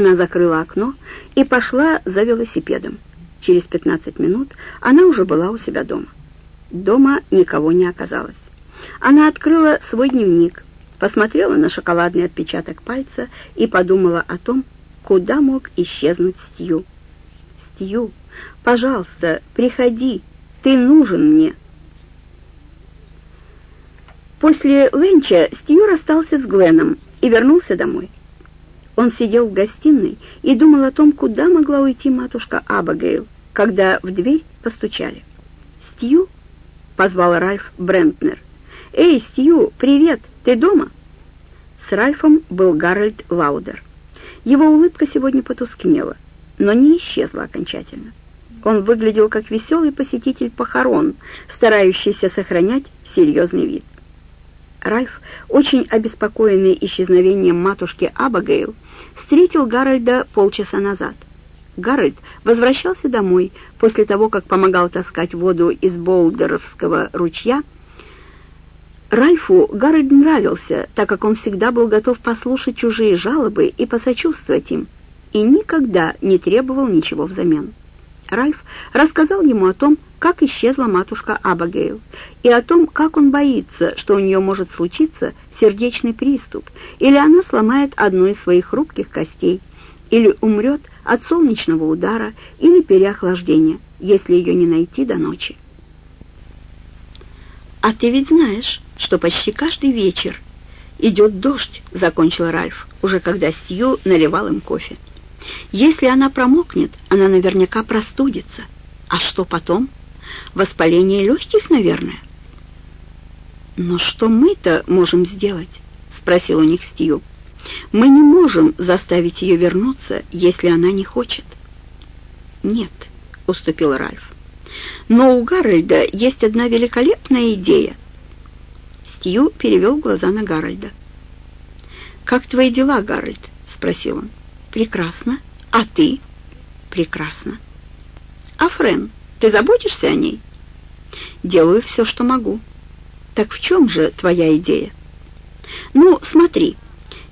Она закрыла окно и пошла за велосипедом. Через 15 минут она уже была у себя дома. Дома никого не оказалось. Она открыла свой дневник, посмотрела на шоколадный отпечаток пальца и подумала о том, куда мог исчезнуть Стью. «Стью, пожалуйста, приходи, ты нужен мне». После ленча Стью расстался с Гленном и вернулся домой. Он сидел в гостиной и думал о том, куда могла уйти матушка Абагейл, когда в дверь постучали. «Стью?» — позвал Ральф Брентнер. «Эй, Стью, привет, ты дома?» С Ральфом был Гарольд Лаудер. Его улыбка сегодня потускнела, но не исчезла окончательно. Он выглядел как веселый посетитель похорон, старающийся сохранять серьезный вид. Ральф, очень обеспокоенный исчезновением матушки Абагейл, встретил Гарольда полчаса назад. Гарольд возвращался домой после того, как помогал таскать воду из Болдеровского ручья. Ральфу Гарольд нравился, так как он всегда был готов послушать чужие жалобы и посочувствовать им, и никогда не требовал ничего взамен. Ральф рассказал ему о том, как исчезла матушка Абагейл, и о том, как он боится, что у нее может случиться сердечный приступ, или она сломает одну из своих хрупких костей, или умрет от солнечного удара или переохлаждения, если ее не найти до ночи. «А ты ведь знаешь, что почти каждый вечер идет дождь», — закончил Ральф, уже когда Сью наливал им кофе. «Если она промокнет, она наверняка простудится. А что потом?» Воспаление легких, наверное. «Но что мы-то можем сделать?» — спросил у них Стью. «Мы не можем заставить ее вернуться, если она не хочет». «Нет», — уступил Ральф. «Но у Гарольда есть одна великолепная идея». Стью перевел глаза на Гарольда. «Как твои дела, Гарольд?» — спросил он. «Прекрасно. А ты?» «Прекрасно». «А Френ?» Ты заботишься о ней?» «Делаю все, что могу». «Так в чем же твоя идея?» «Ну, смотри,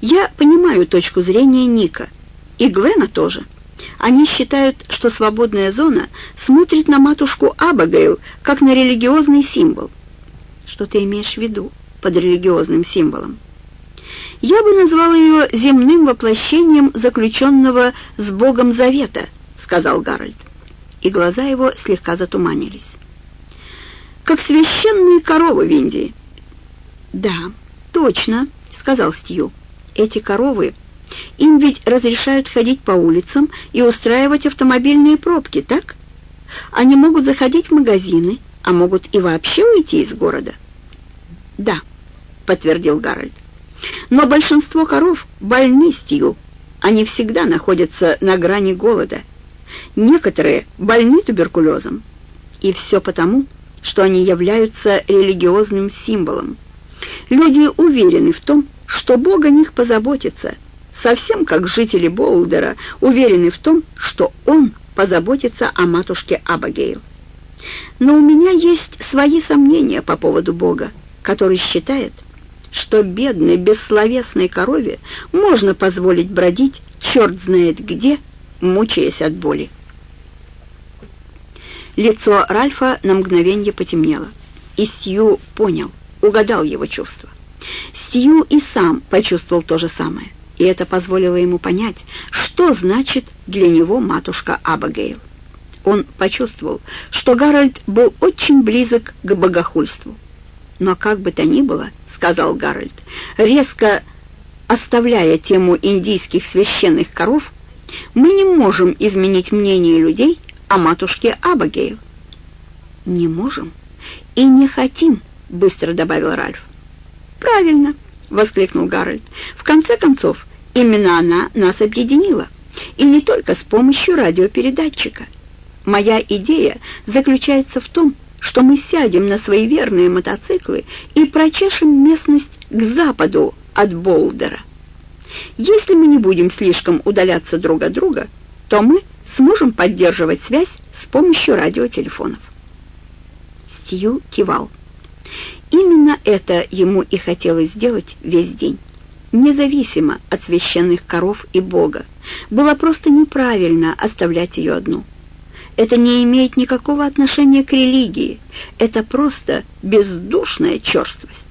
я понимаю точку зрения Ника, и Глена тоже. Они считают, что свободная зона смотрит на матушку Абагейл как на религиозный символ». «Что ты имеешь в виду под религиозным символом?» «Я бы назвал ее земным воплощением заключенного с Богом Завета», — сказал Гарольд и глаза его слегка затуманились. «Как священные коровы в Индии». «Да, точно», — сказал Стью. «Эти коровы, им ведь разрешают ходить по улицам и устраивать автомобильные пробки, так? Они могут заходить в магазины, а могут и вообще уйти из города». «Да», — подтвердил Гарольд. «Но большинство коров больны, Стью. Они всегда находятся на грани голода». Некоторые больны туберкулезом. И все потому, что они являются религиозным символом. Люди уверены в том, что Бог о них позаботится, совсем как жители Болдера уверены в том, что Он позаботится о матушке Абагейл. Но у меня есть свои сомнения по поводу Бога, который считает, что бедной, бессловесной корове можно позволить бродить черт знает где, мучаясь от боли. Лицо Ральфа на мгновение потемнело, и Стью понял, угадал его чувства. Стью и сам почувствовал то же самое, и это позволило ему понять, что значит для него матушка Абагейл. Он почувствовал, что Гарольд был очень близок к богохульству. «Но как бы то ни было, — сказал Гарольд, резко оставляя тему индийских священных коров, мы не можем изменить мнение людей о матушке Абагейл. «Не можем и не хотим», — быстро добавил Ральф. «Правильно», — воскликнул Гарольд. «В конце концов, именно она нас объединила, и не только с помощью радиопередатчика. Моя идея заключается в том, что мы сядем на свои верные мотоциклы и прочешем местность к западу от Болдера. Если мы не будем слишком удаляться друг от друга, то мы сможем поддерживать связь с помощью радиотелефонов. Стью кивал. Именно это ему и хотелось сделать весь день. независимо от священных коров и Бога. Было просто неправильно оставлять ее одну. Это не имеет никакого отношения к религии. Это просто бездушная черствость.